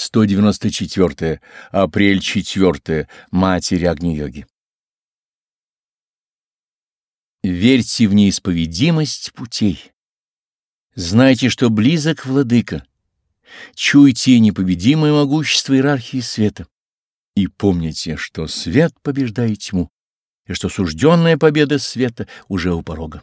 194. Апрель 4. Матерь Агни-йоги. Верьте в неисповедимость путей. Знайте, что близок владыка. Чуйте непобедимое могущество иерархии света. И помните, что свет побеждает тьму, и что сужденная победа света уже у порога.